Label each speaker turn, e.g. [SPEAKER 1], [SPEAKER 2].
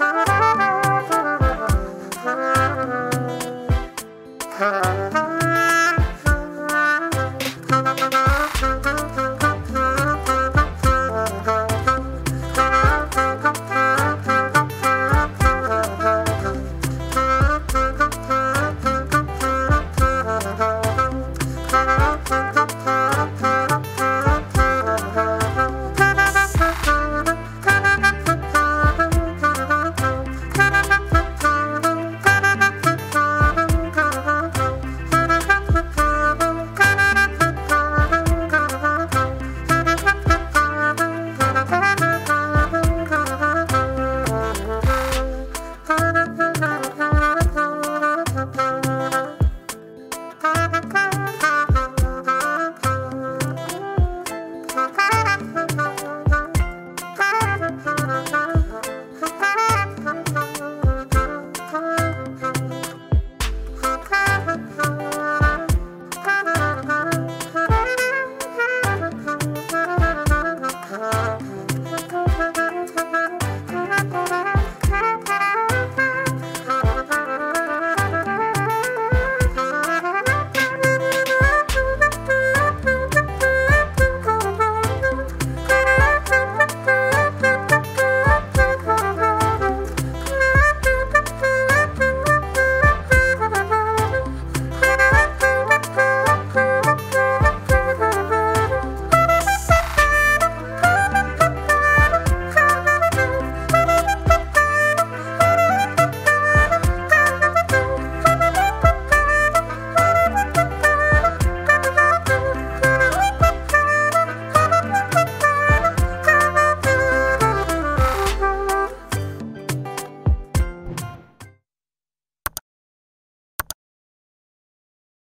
[SPEAKER 1] Ha